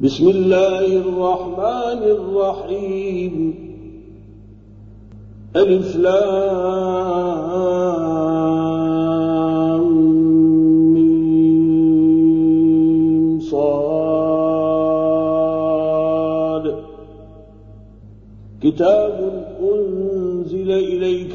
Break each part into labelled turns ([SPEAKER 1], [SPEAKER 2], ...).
[SPEAKER 1] بسم الله الرحمن الرحيم. ألف لام صاد. كتاب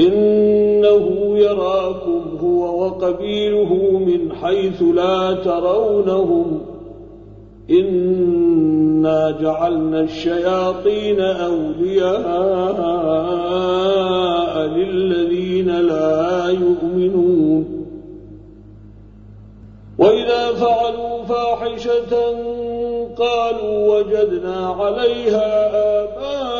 [SPEAKER 1] إنه يراكم هو وقبيله من حيث لا ترونهم. إنا جعلنا الشياطين أولياء للذين لا يؤمنون. وإذا فعلوا فاحشة قالوا وجدنا عليها آباءنا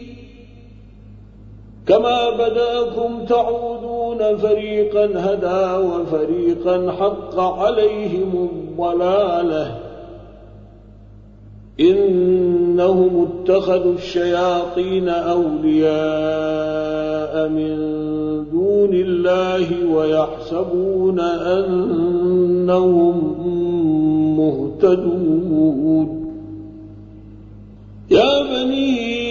[SPEAKER 1] كما بدأكم تعودون فريقا هدى وفريقا حق عليهم الضلالة. إنهم اتخذوا الشياطين أولياء من دون الله ويحسبون أنهم مهتدون. يا بني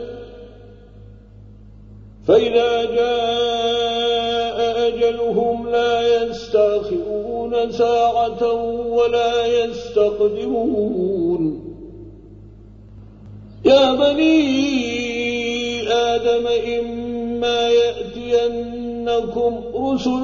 [SPEAKER 1] فإذا جاء أجلهم لا يستأخرون ساعة ولا يستقدمون. يا بني آدم إما يأتينكم رسل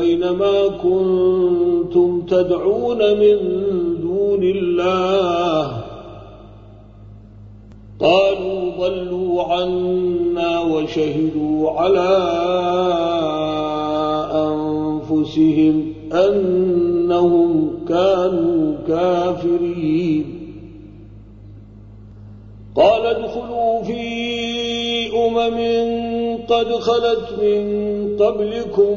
[SPEAKER 1] أينما كنتم تدعون من دون الله قالوا ضلوا عنا وشهدوا على أنفسهم أنهم كانوا كافرين. قال ادخلوا في أمم قد خلت من قبلكم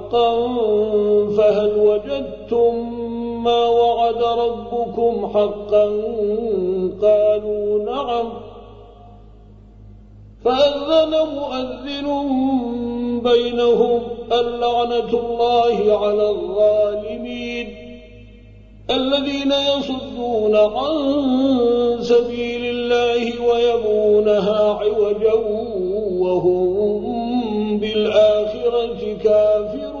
[SPEAKER 1] فهل وجدتم ما وعد ربكم حقا قالوا نعم فأذن مؤذن بينهم اللعنة الله على الظالمين الذين يصدون عن سبيل الله ويبونها عوجا وهم بالآخرة كافرون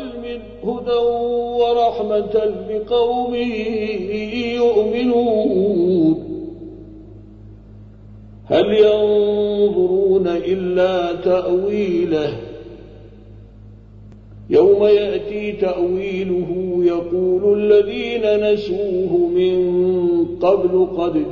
[SPEAKER 1] هدى ورحمة لقوم يؤمنون. هل ينظرون إلا تأويله؟ يوم يأتي تأويله يقول الذين نسوه من قبل قد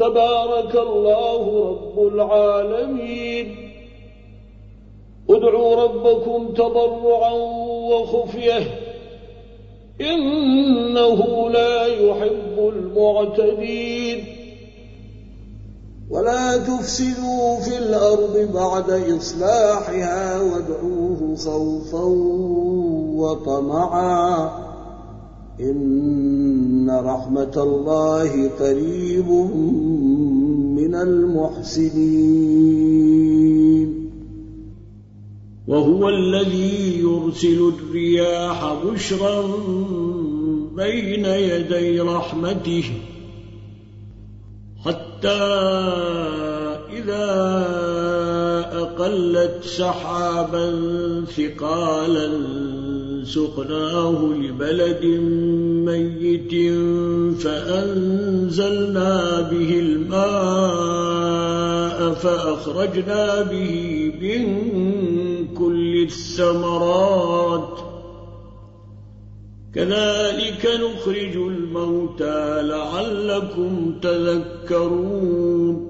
[SPEAKER 1] تبارك الله رب العالمين. ادعوا ربكم تضرعا وخفية. إنه لا يحب المعتدين. ولا تفسدوا في الأرض بعد إصلاحها وادعوه خوفا وطمعا. إن رحمة الله قريب المحسنين.
[SPEAKER 2] وهو الذي يرسل الرياح بشرا بين يدي رحمته. حتى إذا أقلت سحابا ثقالا سقناه لبلد ميت فأنزلنا به الماء فأخرجنا به من كل الثمرات كذلك نخرج الموتى لعلكم تذكرون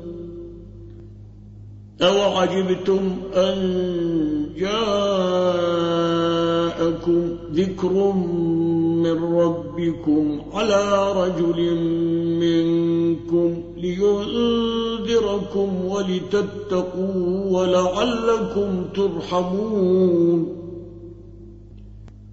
[SPEAKER 2] أو عجبتم أن جاءكم ذكر من ربكم على رجل منكم لينذركم ولتتقوا ولعلكم ترحمون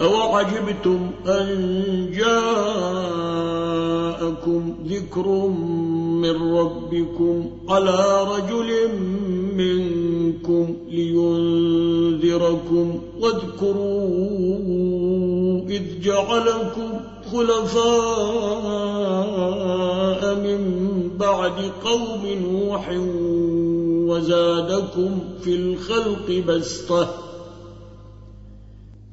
[SPEAKER 2] أوعجبتم أن جاءكم ذكر من ربكم على رجل منكم لينذركم واذكروا إذ جعلكم خلفاء من بعد قوم نوح وزادكم في الخلق بسطة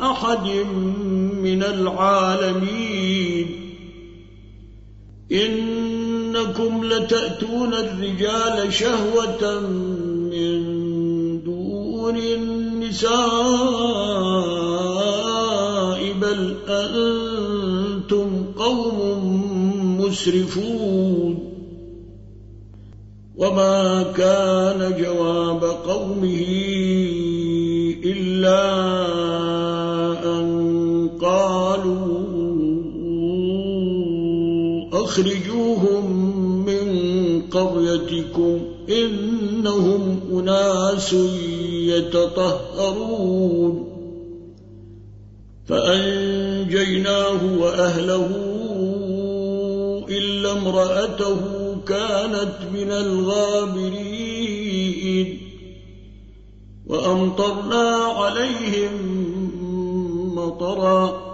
[SPEAKER 2] أحد من العالمين. إنكم لتأتون الرجال شهوة من دون النساء بل أنتم قوم مسرفون. وما كان جواب قومه إلا أن قالوا أخرجوهم من قريتكم إنهم أناس يتطهرون. فأنجيناه وأهله إلا امرأته كانت من الغابرين. وأمطرنا عليهم مطرا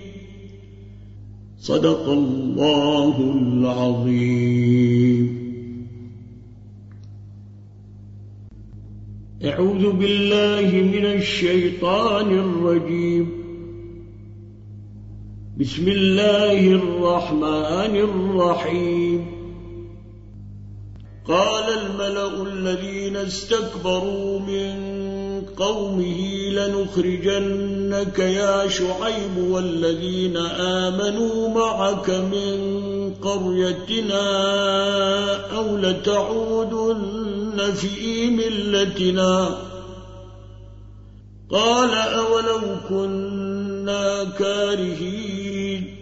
[SPEAKER 2] صدق الله العظيم أعوذ بالله من الشيطان الرجيم بسم الله الرحمن الرحيم قال الملأ الذين استكبروا من قومه لنخرجنك يا شعيب والذين آمنوا معك من قريتنا أو لتعودن في ملتنا. قال أولو كنا كارهين.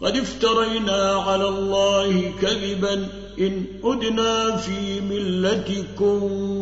[SPEAKER 2] قد افترينا على الله كذبا. إن أدنا في ملتكم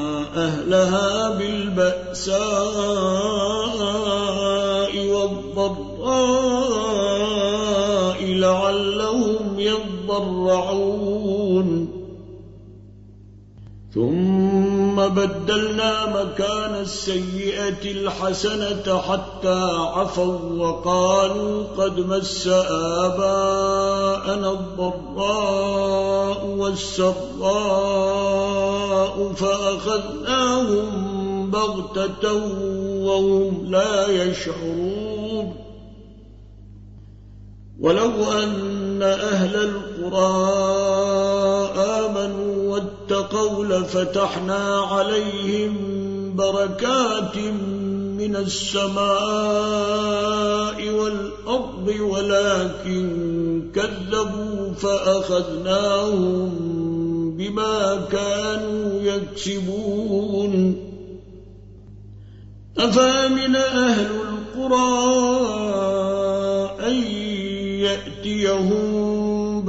[SPEAKER 2] أهلها بالبأساء والضراء لعلهم يضرعون. ثم بدلنا مكان السيئة الحسنة حتى عفوا وقالوا قد مس آباءنا الضراء والسراء فأخذناهم بغتة وهم لا يشعرون. ولو أن أهل القرى واتقوا لفتحنا عليهم بركات من السماء والأرض ولكن كذبوا فأخذناهم بما كانوا يكسبون. أفأمن أهل القرى أن يأتيهم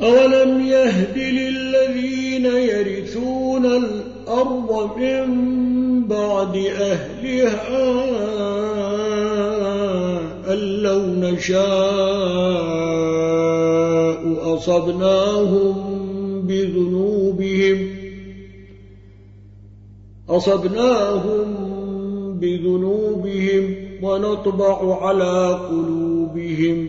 [SPEAKER 2] أولم يهد للذين يرثون الأرض من بعد أهلها أن لو نشاء أصبناهم بذنوبهم أصبناهم بذنوبهم ونطبع على قلوبهم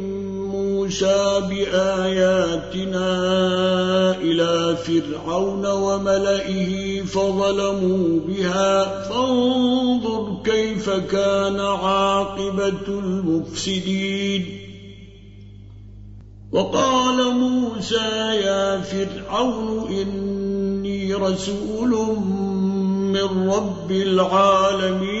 [SPEAKER 2] موسى بآياتنا إلى فرعون وملئه فظلموا بها. فانظر كيف كان عاقبة المفسدين. وقال موسى يا فرعون إني رسول من رب العالمين.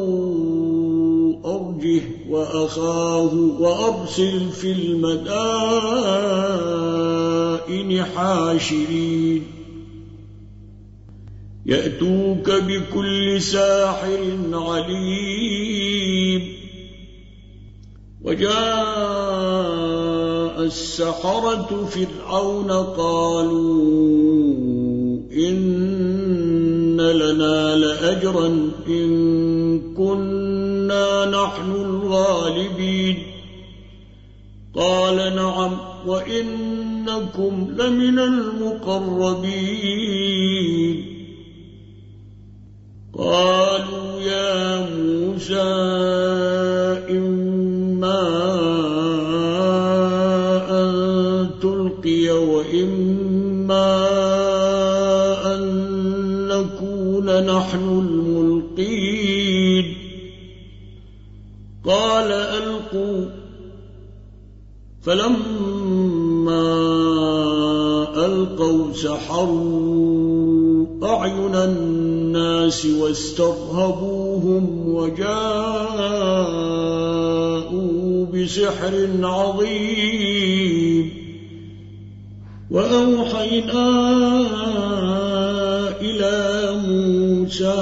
[SPEAKER 2] وأخاه وأرسل في المدائن حاشرين. يأتوك بكل ساحر عليم. وجاء السحرة فرعون قالوا إن لنا لأجرا إن كنا نحن الغالبين. قال نعم وإنكم لمن المقربين. قالوا يا موسى إما أن تلقي وإما أن نكون نحن قال ألقوا. فلما ألقوا سحروا أعين الناس واسترهبوهم وجاءوا بسحر عظيم. وأوحينا إلى موسى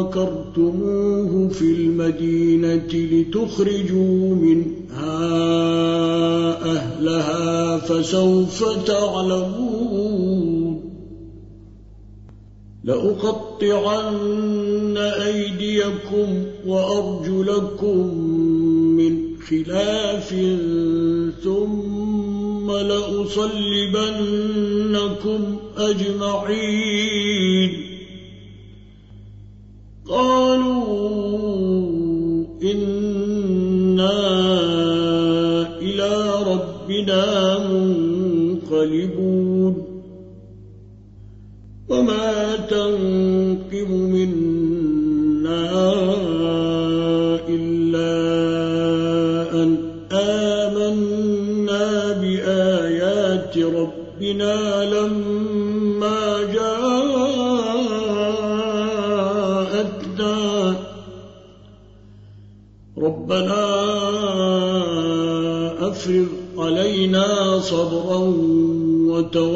[SPEAKER 2] مكرتموه في المدينة لتخرجوا منها أهلها فسوف تعلمون لأقطعن أيديكم وأرجلكم من خلاف ثم لأصلبنكم أجمعين قالوا إنا إلى ربنا منقلبون وما تنقم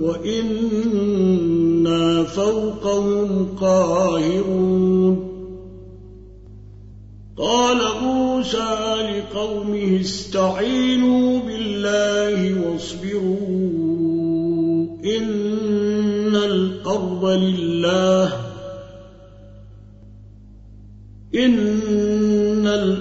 [SPEAKER 2] وإنا فوقهم قاهرون. قال موسى لقومه استعينوا بالله واصبروا إن الأرض لله إن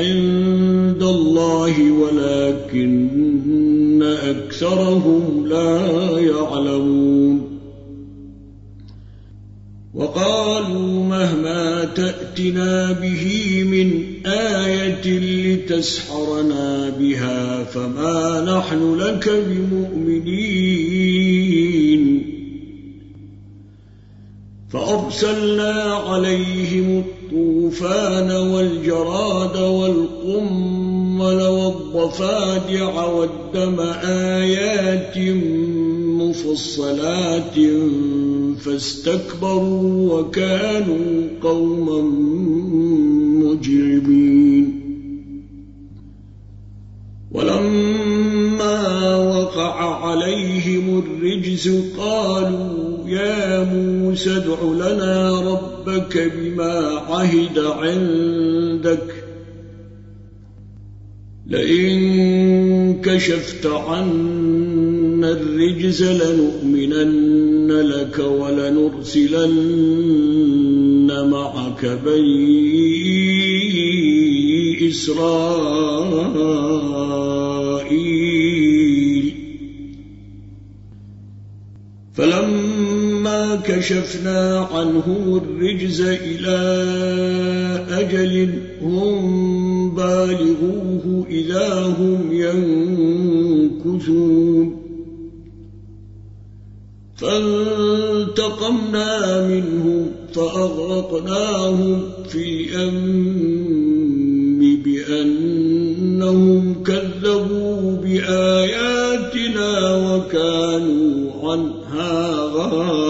[SPEAKER 2] عند الله ولكن أكثرهم لا يعلمون. وقالوا مهما تأتنا به من آية لتسحرنا بها فما نحن لك بمؤمنين. فأرسلنا عليهم الطوفان والجراد والقمل والضفادع والدم آيات مفصلات فاستكبروا وكانوا قوما مجرمين. ولما وقع عليهم الرجز قالوا يا موسى ادع لنا ربك بما عهد عندك لئن كشفت عنا الرجز لنؤمنن لك ولنرسلن معك بني إسرائيل. فلما كشفنا عنهم الرجز إلى أجل هم بالغوه إذا هم ينكثون. فانتقمنا منهم فأغرقناهم في الأم بأنهم كذبوا بآياتنا وكانوا عنها غافلين.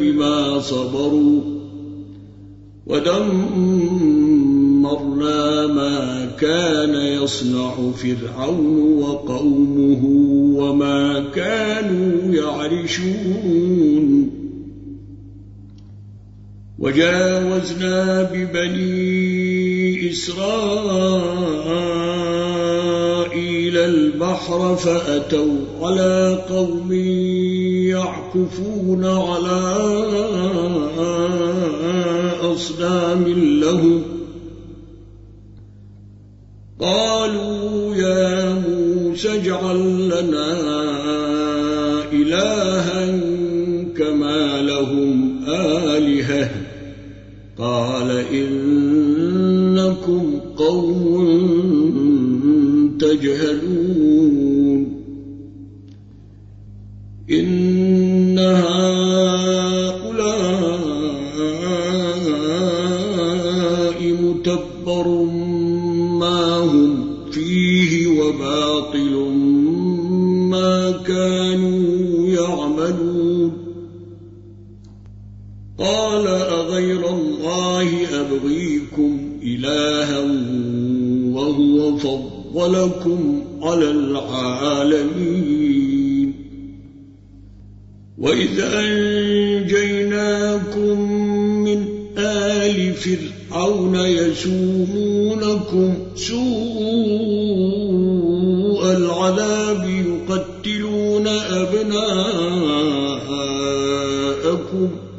[SPEAKER 2] بما صبروا ودمرنا ما كان يصنع فرعون وقومه وما كانوا يعرشون. وجاوزنا ببني إسرائيل البحر فأتوا على قوم يعكفون على أصنام لهم. قالوا يا موسى اجعل لنا إلها كما لهم آلهة. قال إنكم قوم الله أبغيكم إلها وهو فضل فضلكم على العالمين. وإذ أنجيناكم من آل فرعون يسومونكم سوء العذاب يقتلون أبناءكم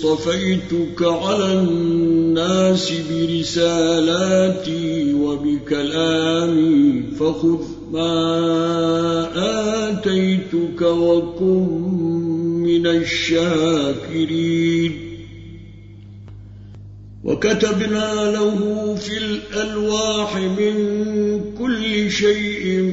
[SPEAKER 2] اصطفيتك على الناس برسالاتي وبكلامي فخذ ما آتيتك وكن من الشاكرين. وكتبنا له في الألواح من كل شيء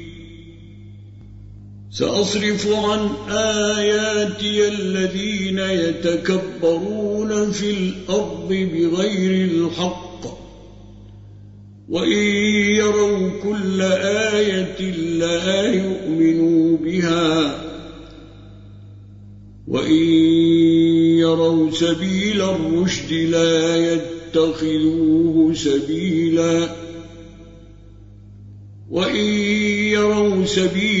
[SPEAKER 2] سأصرف عن آياتي الذين يتكبرون في الأرض بغير الحق. وإن يروا كل آية لا يؤمنوا بها. وإن يروا سبيل الرشد لا يتخذوه سبيلا. وإن يروا سبيل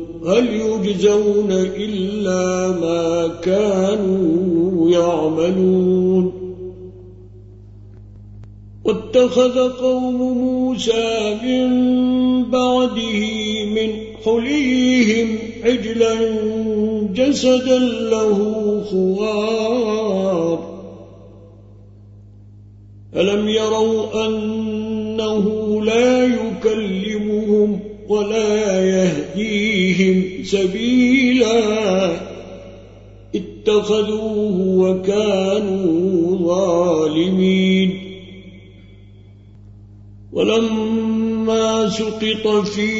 [SPEAKER 2] هل يجزون إلا ما كانوا يعملون؟ واتخذ قوم موسى من بعده من حليهم عجلا جسدا له خوار. ألم يروا أنه لا يكلمهم ولا يهديهم سبيلا. اتخذوه وكانوا ظالمين. ولما سقط في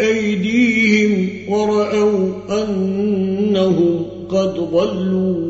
[SPEAKER 2] أيديهم ورأوا أنهم قد ضلوا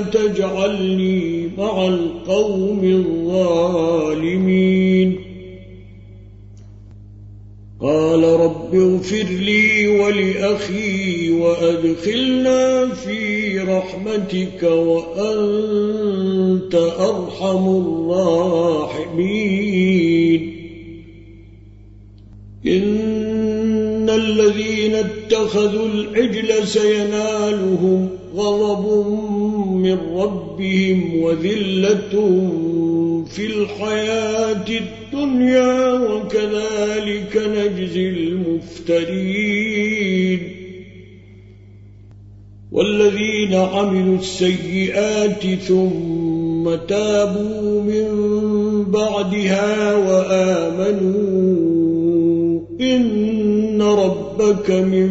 [SPEAKER 2] تجعلني مع القوم الظالمين. قال رب اغفر لي ولأخي وأدخلنا في رحمتك وأنت أرحم الراحمين. إن الذين اتخذوا العجل سينالهم غضب من ربهم وذلة في الحياة الدنيا وكذلك نجزي المفترين. والذين عملوا السيئات ثم تابوا من بعدها وآمنوا إن ربك من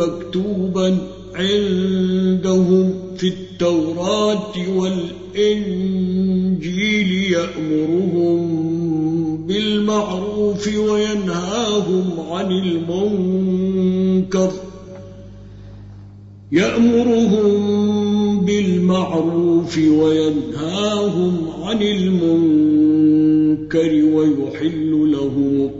[SPEAKER 2] مكتوبا عندهم في التوراة والإنجيل يأمرهم بالمعروف وينهاهم عن المنكر. يأمرهم بالمعروف وينهاهم عن المنكر ويحل لهم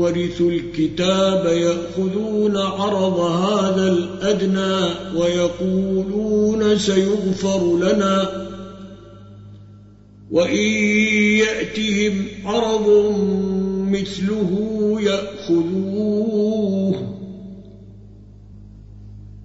[SPEAKER 2] ورثوا الكتاب يأخذون عرض هذا الأدنى ويقولون سيغفر لنا. وإن يأتهم عرض مثله يأخذوه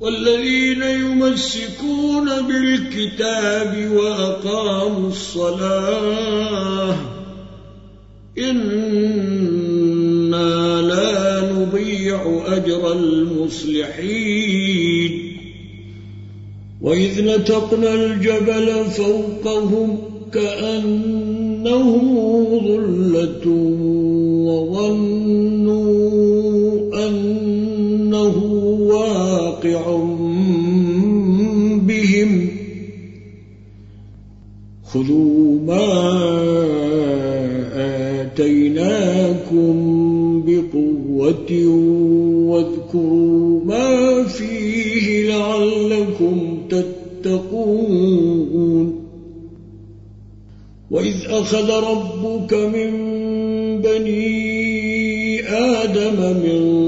[SPEAKER 2] والذين يمسكون بالكتاب وأقاموا الصلاة إنا لا نضيع أجر المصلحين. وإذ نتقنا الجبل فوقهم كأنه ظلة بهم خذوا ما آتيناكم بقوة واذكروا ما فيه لعلكم تتقون وإذ أخذ ربك من بني آدم من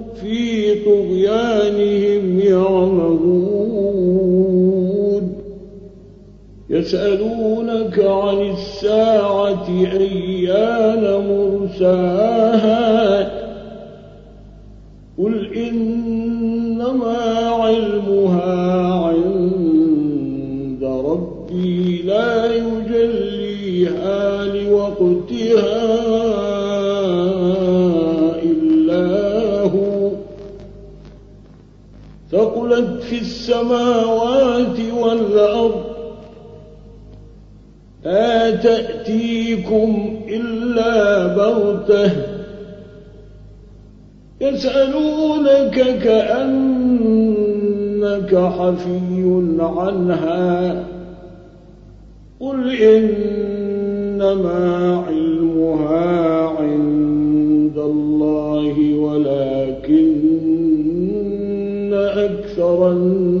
[SPEAKER 1] طغيانهم يعمهون. يسألونك عن الساعة أيان مرساها السماوات والأرض لا تأتيكم إلا بغتة يسألونك كأنك حفي عنها قل إنما علمها عند الله ولكن أكثر الناس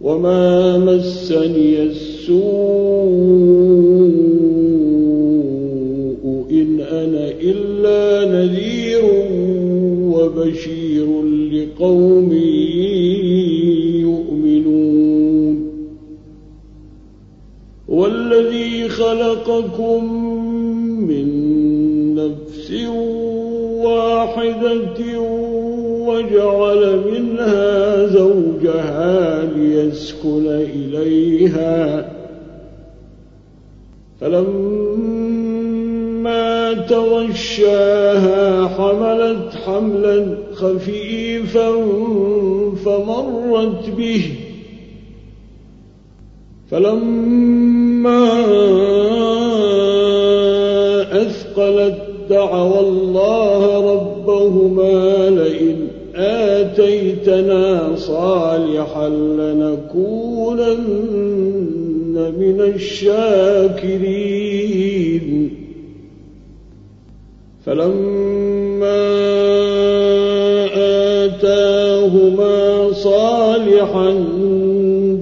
[SPEAKER 1] وما مسني السوء إن أنا إلا نذير وبشير لقوم يؤمنون والذي خلقكم من واحدة وجعل منها زوجها ليسكن إليها. فلما تغشاها حملت حملا خفيفا فمرت به. فلما أثقلت دعوى الله آتيتنا صالحا لنكونن من الشاكرين. فلما آتاهما صالحا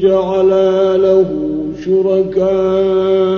[SPEAKER 1] جعلا له شركاء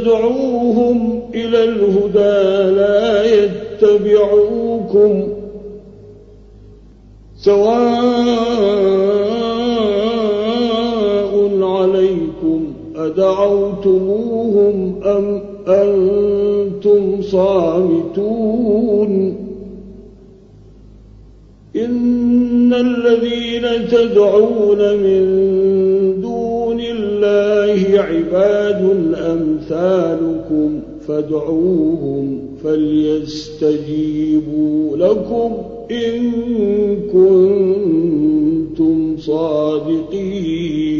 [SPEAKER 1] تدعوهم إلى الهدى لا يتبعوكم سواء عليكم أدعوتموهم أم أنتم صامتون إن الذين تدعون من الله عباد أمثالكم فادعوهم فليستجيبوا لكم إن كنتم صادقين.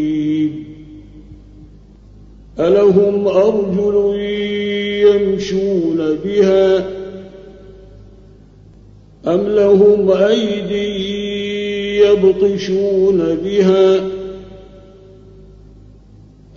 [SPEAKER 1] ألهم أرجل يمشون بها أم لهم أيدي يبطشون بها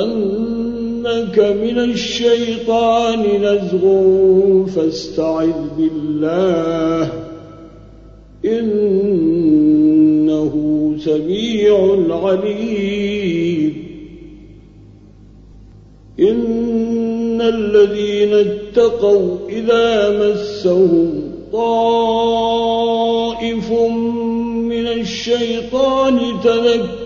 [SPEAKER 1] ينزغنك من الشيطان نزغ فاستعذ بالله إنه سميع عليم. إن الذين اتقوا إذا مسهم طائف من الشيطان تذكروا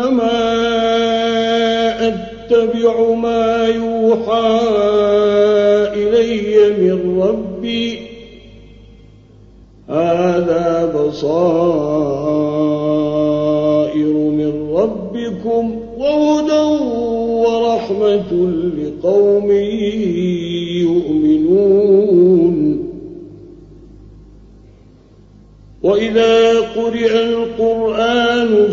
[SPEAKER 2] إنما أتبع ما يوحى إلي من ربي. هذا بصائر من ربكم وهدى ورحمة لقوم يؤمنون. وإذا قرئ القرآن